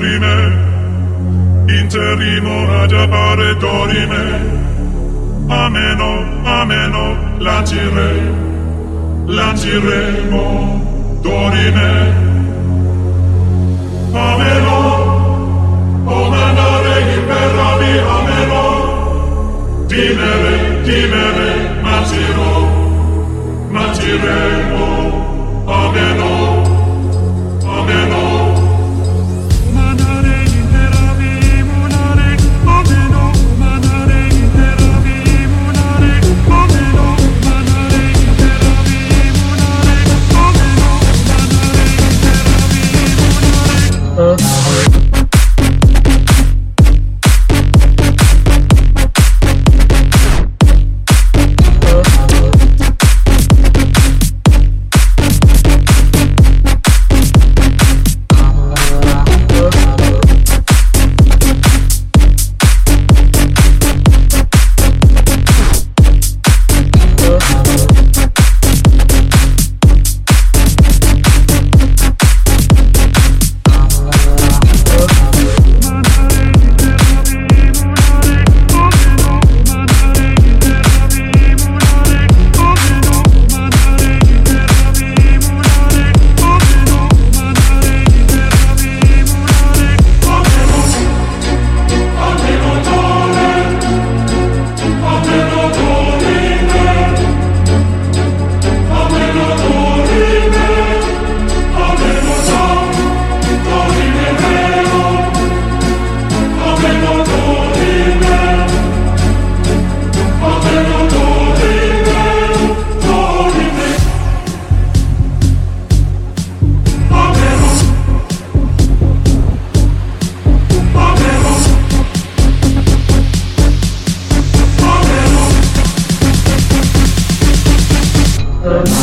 dorime interimo ad appare dorime. Ameno ameno lancire lanciremo dorime. Ameno o comandare imperavi ameno. Dimere dimere maciro maciremo Thank you.